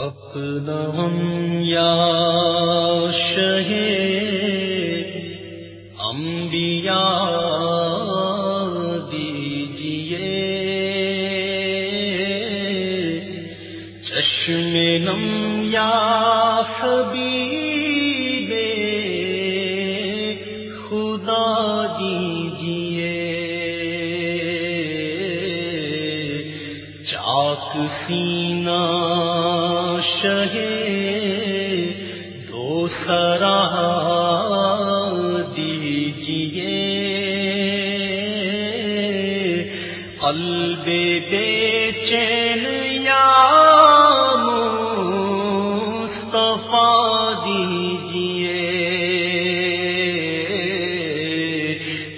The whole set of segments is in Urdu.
اپنا ہم یا شہ انبیاء دیجیے۔ چشم نم یا حبیب خدا دیجیے۔ چاک سینہ قلب بے چین یا مصطفیٰ دیجیے۔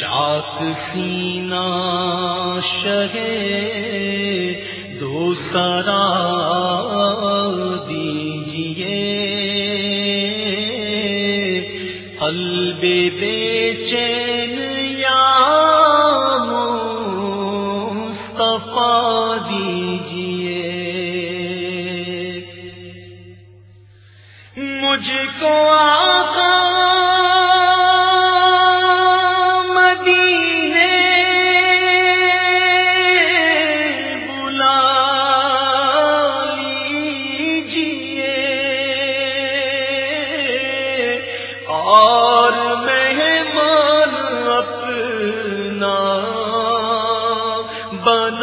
چاک سینہ شہے دو سرا دیجیے۔ قلب بے چین مجھ کو آقا مدینے بلا لیجیے اور مہمان اپنا بنا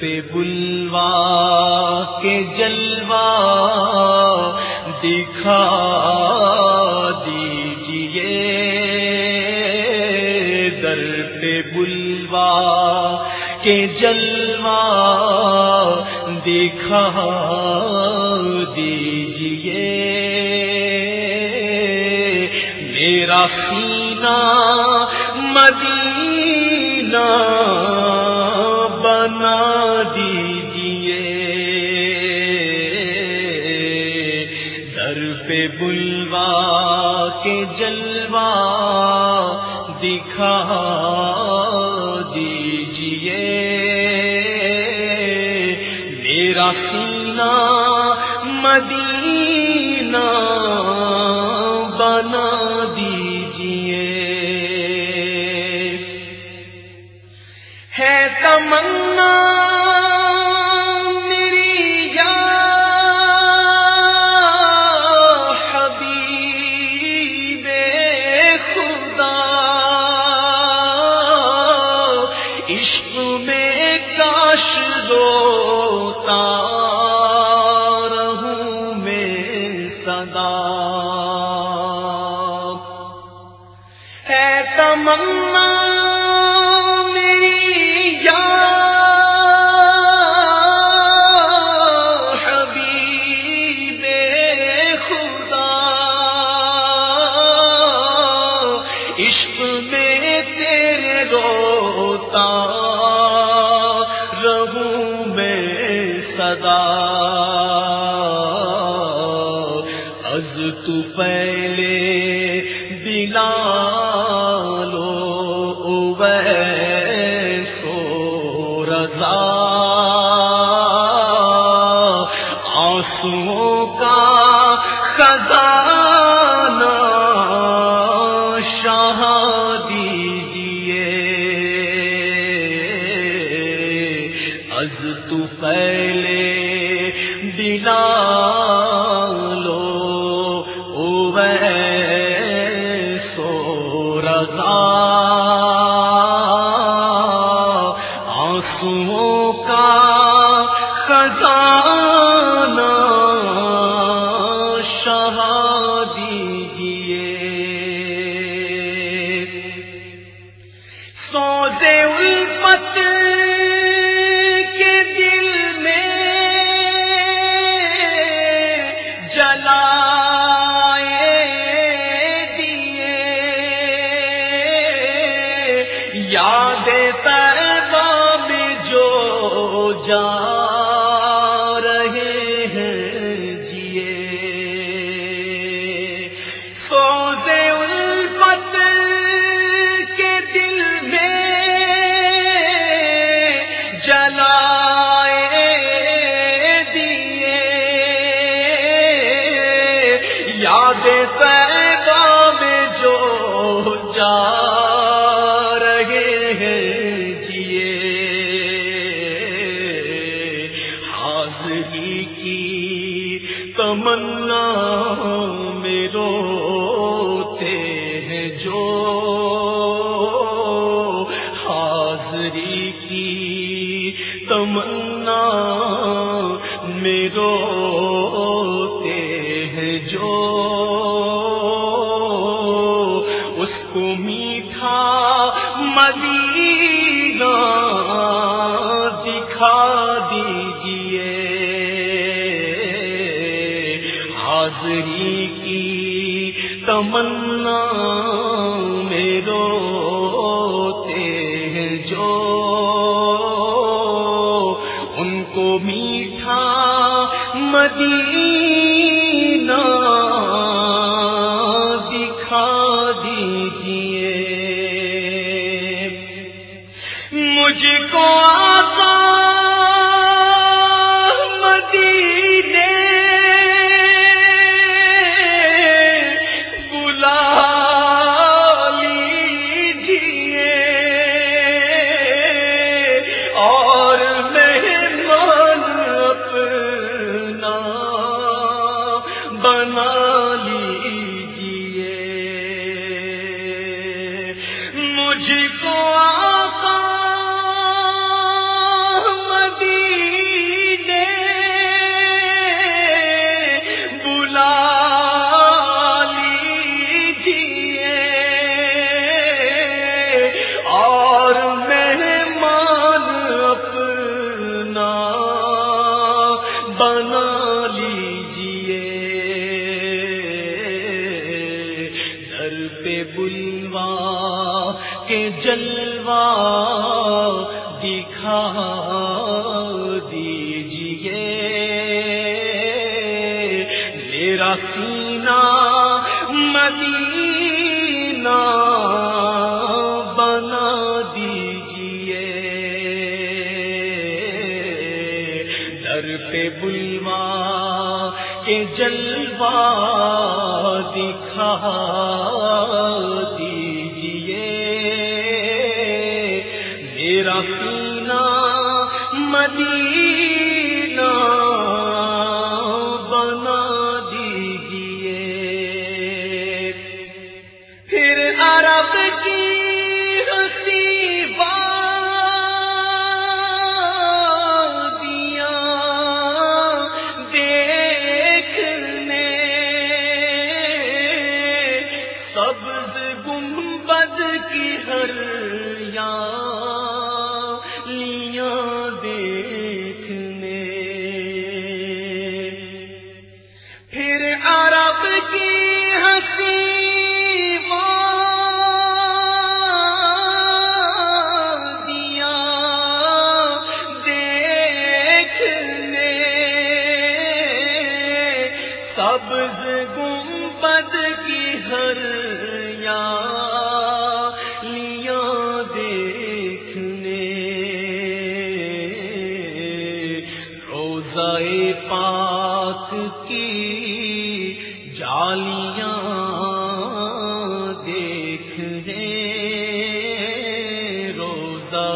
پہ بلوا کے جلوا دکھا دیجیے در پہ بلوا کے جلوا دکھا دیجیے میرا سینہ مدینہ بلوا کے جلوا دکھا دیجیے میرا سینہ مدینہ بنا دیجیے ہے تمنا روتا رہوں میں صدا۔ از تو پہلے دلا لو از تو پہلے دلا یاد تر جو جان کی تمنا میں روتے ہیں جو حاضری کی تمنا میں روتے ہیں جو اس کو میٹھا مدینہ مدینہ بنا دکھا دیجیے میرا سینہ مدینہ بنا دیجیے در پہ بلوا کے جلوا دکھا دیجیے مدینہ بنا دیجیے پھر عرب کی دیکھنے سبز گنبد کی ہر لیاں پاک کی جالیاں دیکھنے روزہ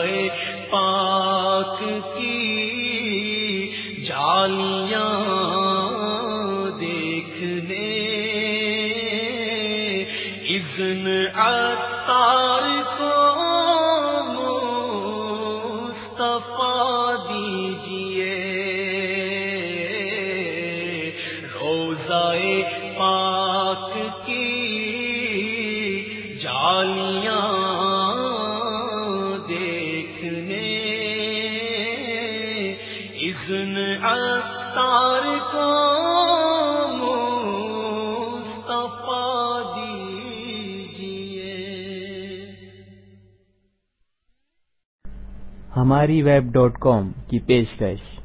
پاک کی جالیاں دیکھنے اذن عطار کو اذن اتار کو مصطفیٰ دیجیے۔ ہماری ویب ڈاٹ کام کی پیشکش۔